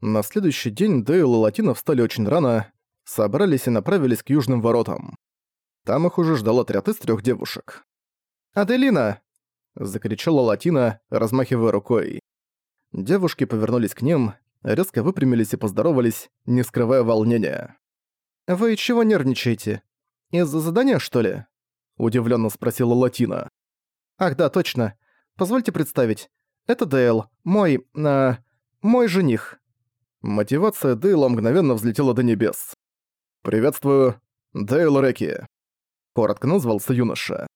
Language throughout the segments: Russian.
На следующий день Дейл и Латина встали очень рано, собрались и направились к южным воротам. Там их уже ждал отряд из трех девушек. «Аделина!» — закричала Латина, размахивая рукой. Девушки повернулись к ним, резко выпрямились и поздоровались, не скрывая волнения. «Вы чего нервничаете? Из-за задания, что ли?» — удивленно спросила Латина. «Ах да, точно. Позвольте представить. Это Дейл, мой... Э, мой жених». Мотивация Дейла мгновенно взлетела до небес. «Приветствую, Дейл Реки», — коротко назвался юноша.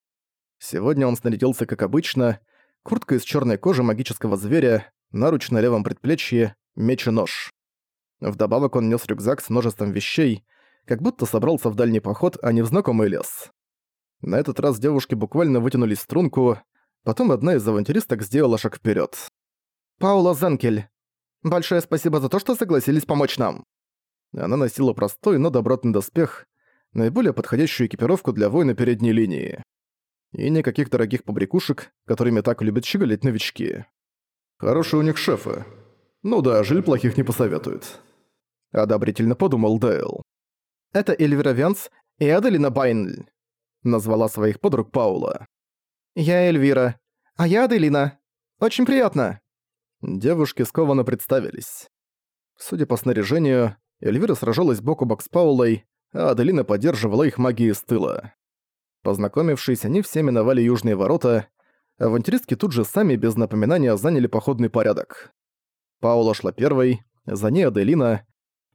Сегодня он снарядился как обычно, куртка из черной кожи магического зверя, наруч на левом предплечье, меч и нож. Вдобавок он нес рюкзак с множеством вещей, как будто собрался в дальний поход, а не в знакомый лес. На этот раз девушки буквально вытянулись струнку, потом одна из авантюристок сделала шаг вперед. «Паула Зенкель, большое спасибо за то, что согласились помочь нам». Она носила простой, но добротный доспех, наиболее подходящую экипировку для воина передней линии. И никаких дорогих побрякушек, которыми так любят щеголять новички. Хорошие у них шефы. Ну да, жиль плохих не посоветуют. Одобрительно подумал Дейл. Это Эльвира Венс и Аделина Байнль. Назвала своих подруг Паула. Я Эльвира. А я Аделина. Очень приятно. Девушки скованно представились. Судя по снаряжению, Эльвира сражалась бок о бок с Паулой, а Аделина поддерживала их магией с тыла. Познакомившись, они все миновали южные ворота, авантюристки тут же сами без напоминания заняли походный порядок. Паула шла первой, за ней Аделина,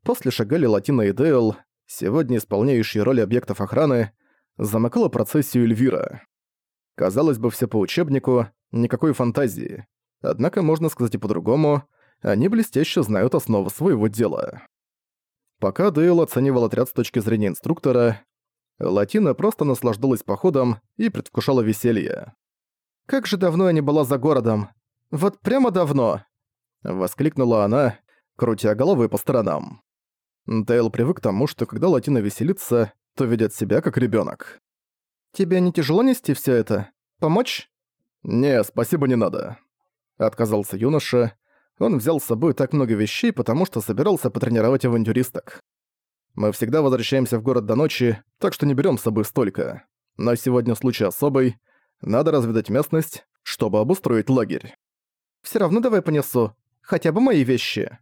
после шагали Латина и Дейл, сегодня исполняющие роли объектов охраны, замыкала процессию Эльвира. Казалось бы, все по учебнику, никакой фантазии. Однако можно сказать и по-другому, они блестяще знают основы своего дела. Пока Дейл оценивал отряд с точки зрения инструктора, Латина просто наслаждалась походом и предвкушала веселье. «Как же давно я не была за городом! Вот прямо давно!» Воскликнула она, крутя головой по сторонам. Дейл привык к тому, что когда Латина веселится, то ведет себя как ребенок. «Тебе не тяжело нести все это? Помочь?» «Не, спасибо, не надо», — отказался юноша. Он взял с собой так много вещей, потому что собирался потренировать авантюристок. «Мы всегда возвращаемся в город до ночи, так что не берем с собой столько. Но сегодня случай особый, надо разведать местность, чтобы обустроить лагерь. Все равно давай понесу. Хотя бы мои вещи.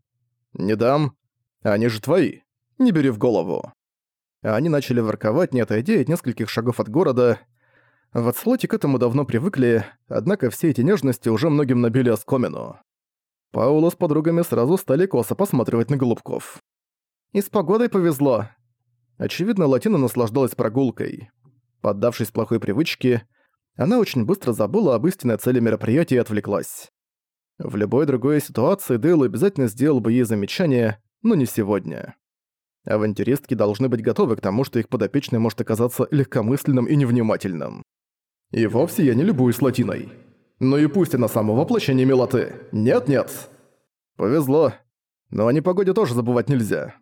Не дам. Они же твои. Не бери в голову. Они начали ворковать, не отойдя от нескольких шагов от города. В отслоте к этому давно привыкли, однако все эти нежности уже многим набили оскомину. Паула с подругами сразу стали косо посматривать на голубков. И с погодой повезло. Очевидно, Латина наслаждалась прогулкой. Поддавшись плохой привычке, она очень быстро забыла об истинной цели мероприятия и отвлеклась. В любой другой ситуации Дейл обязательно сделал бы ей замечание, но не сегодня. Авантюристки должны быть готовы к тому, что их подопечный может оказаться легкомысленным и невнимательным. И вовсе я не любуюсь латиной. Ну и пусть она само воплощение милоты. Нет-нет. Повезло. Но о непогоде тоже забывать нельзя.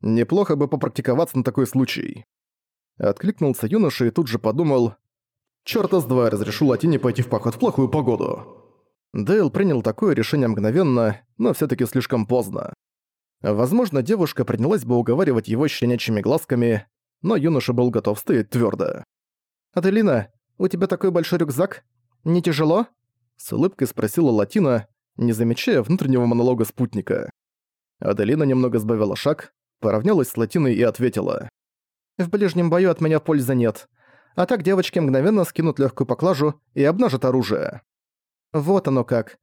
Неплохо бы попрактиковаться на такой случай. Откликнулся юноша и тут же подумал, Чёрта с два разрешу Латине пойти в поход в плохую погоду. Дейл принял такое решение мгновенно, но всё-таки слишком поздно. Возможно, девушка принялась бы уговаривать его щенячьими глазками, но юноша был готов стоять твёрдо. «Аделина, у тебя такой большой рюкзак? Не тяжело?» С улыбкой спросила Латина, не замечая внутреннего монолога спутника. Аделина немного сбавила шаг, поравнялась с Латиной и ответила. «В ближнем бою от меня пользы нет а так девочки мгновенно скинут легкую поклажу и обнажат оружие. Вот оно как.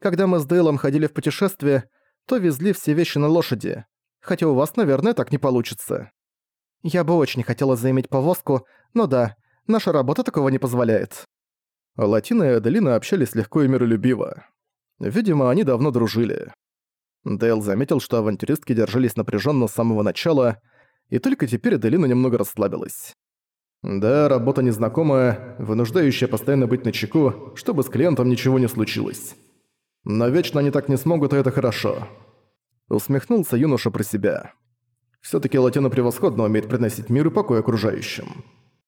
Когда мы с Дейлом ходили в путешествие, то везли все вещи на лошади. Хотя у вас, наверное, так не получится. Я бы очень хотела заиметь повозку, но да, наша работа такого не позволяет. Латина и Аделина общались легко и миролюбиво. Видимо, они давно дружили. Дейл заметил, что авантюристки держались напряженно с самого начала, и только теперь Аделина немного расслабилась. Да, работа незнакомая, вынуждающая постоянно быть начеку, чтобы с клиентом ничего не случилось. Но вечно они так не смогут, и это хорошо. Усмехнулся юноша про себя. Всё-таки Латина превосходно умеет приносить мир и покой окружающим.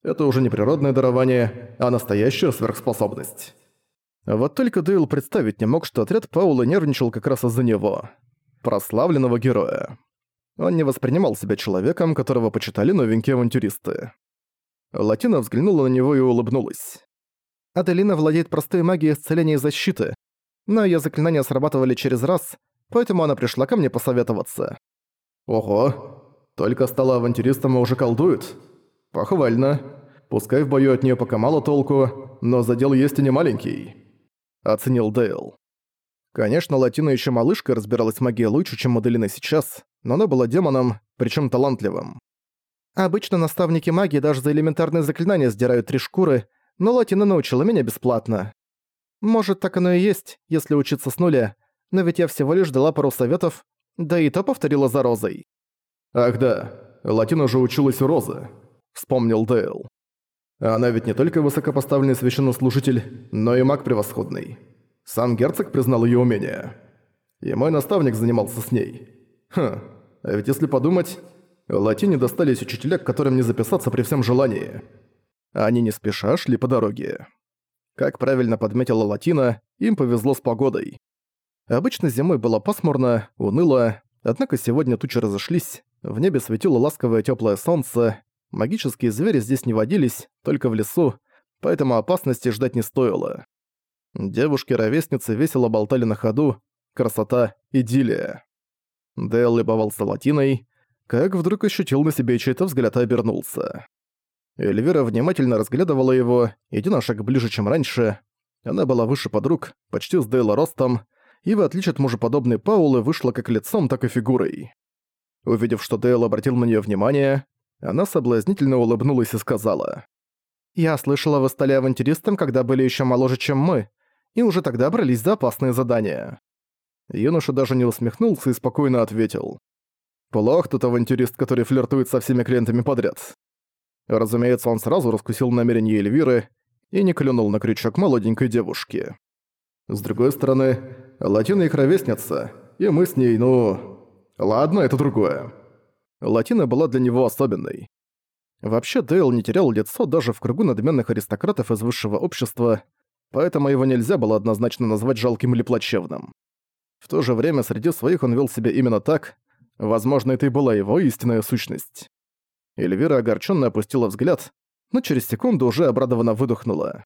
Это уже не природное дарование, а настоящая сверхспособность. Вот только Дейл представить не мог, что отряд Паула нервничал как раз из-за него. прославленного героя. Он не воспринимал себя человеком, которого почитали новенькие авантюристы. Латина взглянула на него и улыбнулась. Аделина владеет простой магией исцеления и защиты, но её заклинания срабатывали через раз, поэтому она пришла ко мне посоветоваться. Ого, только стала авантюристом и уже колдует? Похвально. Пускай в бою от неё пока мало толку, но задел есть и не маленький. Оценил Дейл. Конечно, Латина ещё малышка разбиралась в магии лучше, чем Аделина сейчас, но она была демоном, причём талантливым. Обычно наставники магии даже за элементарные заклинания сдирают три шкуры, но Латина научила меня бесплатно. Может, так оно и есть, если учиться с нуля, но ведь я всего лишь дала пару советов, да и то повторила за Розой. «Ах да, Латина же училась у Розы», — вспомнил Дейл. «Она ведь не только высокопоставленный священнослужитель, но и маг превосходный. Сам герцог признал её умения. И мой наставник занимался с ней. Хм, а ведь если подумать, Латине достались учителя, к которым не записаться при всем желании. Они не спеша шли по дороге. Как правильно подметила Латина, им повезло с погодой. Обычно зимой было пасмурно, уныло, однако сегодня тучи разошлись, в небе светило ласковое теплое солнце, магические звери здесь не водились, только в лесу, поэтому опасности ждать не стоило. Девушки-ровесницы весело болтали на ходу, красота, идиллия. Дэл любовался Латиной, как вдруг ощутил на себе чей-то взгляд и обернулся. Эльвира внимательно разглядывала его, идя на шаг ближе, чем раньше. Она была выше подруг, почти с Дейла ростом, и в отличие от мужеподобной Паулы вышла как лицом, так и фигурой. Увидев, что Дейл обратил на нее внимание, она соблазнительно улыбнулась и сказала. «Я слышала, вы стали авантюристом, когда были еще моложе, чем мы, и уже тогда брались за опасные задания». Юноша даже не усмехнулся и спокойно ответил. «Плох тот авантюрист, который флиртует со всеми клиентами подряд. Разумеется, он сразу раскусил намерения Эльвиры и не клюнул на крючок молоденькой девушки. С другой стороны, Латина их ровесница, и мы с ней, ну... Ладно, это другое. Латина была для него особенной. Вообще Дейл не терял лицо даже в кругу надменных аристократов из высшего общества, поэтому его нельзя было однозначно назвать жалким или плачевным. В то же время среди своих он вел себя именно так, возможно, это и была его истинная сущность. Эльвира огорченно опустила взгляд, но через секунду уже обрадованно выдохнула.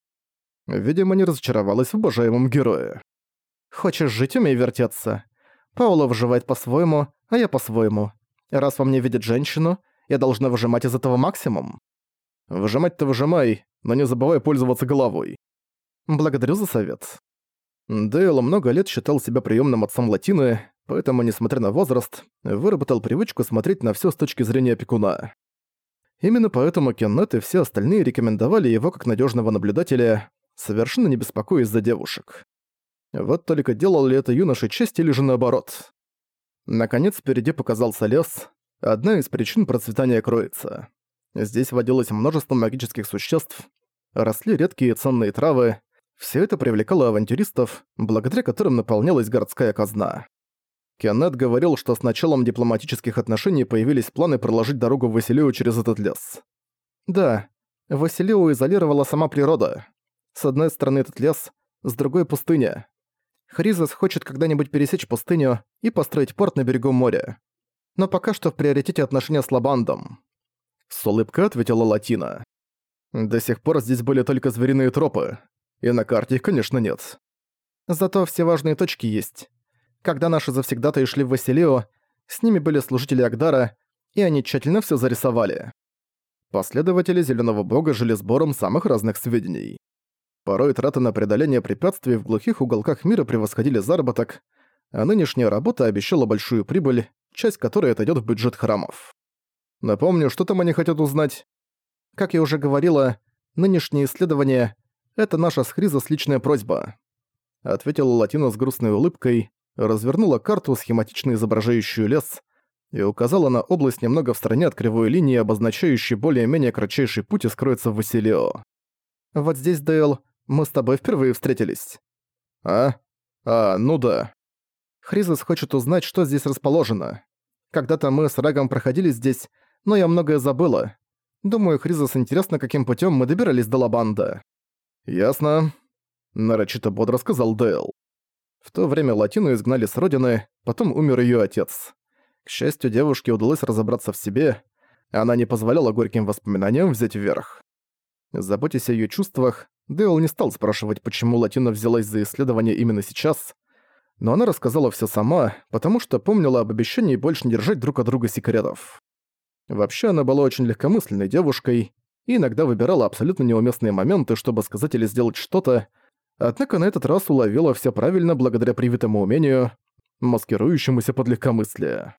Видимо, не разочаровалась в обожаемом герое. «Хочешь жить, умей вертеться. Паула выживает по-своему, а я по-своему. Раз во мне видит женщину, я должна выжимать из этого максимум. Выжимать-то выжимай, но не забывай пользоваться головой. Благодарю за совет». Дейл много лет считал себя приемным отцом Латины, поэтому, несмотря на возраст, выработал привычку смотреть на все с точки зрения опекуна. Именно поэтому Кеннет и все остальные рекомендовали его как надежного наблюдателя, совершенно не беспокоясь за девушек. Вот только делал ли это юноша честь или же наоборот? Наконец впереди показался лес, одна из причин процветания кроется. Здесь водилось множество магических существ, росли редкие ценные травы, все это привлекало авантюристов, благодаря которым наполнялась городская казна. Кеннет говорил, что с началом дипломатических отношений появились планы проложить дорогу в Василию через этот лес. Да, Василию изолировала сама природа. С одной стороны этот лес, с другой — пустыня. Хризис хочет когда-нибудь пересечь пустыню и построить порт на берегу моря. Но пока что в приоритете отношения с Лабандом. С улыбкой ответила Латина. До сих пор здесь были только звериные тропы. И на карте их, конечно, нет. Зато все важные точки есть. Когда наши завсегдатаи шли в Василио, с ними были служители Агдара, и они тщательно все зарисовали. Последователи Зеленого Бога жили сбором самых разных сведений. Порой траты на преодоление препятствий в глухих уголках мира превосходили заработок, а нынешняя работа обещала большую прибыль, часть которой отойдет в бюджет храмов. Напомню, что там они хотят узнать. Как я уже говорила, нынешнее исследование — это наша с Хризос личная просьба. Ответила Латина с грустной улыбкой, развернула карту, схематично изображающую лес, и указала на область немного в стороне от кривой линии, обозначающей более-менее кратчайший путь и скроется в Василио. «Вот здесь, Дейл, мы с тобой впервые встретились». «А? А, ну да». Хризис хочет узнать, что здесь расположено. Когда-то мы с Рагом проходили здесь, но я многое забыла. Думаю, Хризис интересно, каким путем мы добирались до Лабанда. «Ясно», — нарочито бодро сказал Дейл. В то время Латину изгнали с родины, потом умер её отец. К счастью, девушке удалось разобраться в себе, она не позволяла горьким воспоминаниям взять вверх. Заботясь о её чувствах, Дейл не стал спрашивать, почему Латина взялась за исследование именно сейчас, но она рассказала всё сама, потому что помнила об обещании больше не держать друг от друга секретов. Вообще, она была очень легкомысленной девушкой и иногда выбирала абсолютно неуместные моменты, чтобы сказать или сделать что-то, однако на этот раз уловила всё правильно благодаря привитому умению, маскирующемуся под легкомыслие.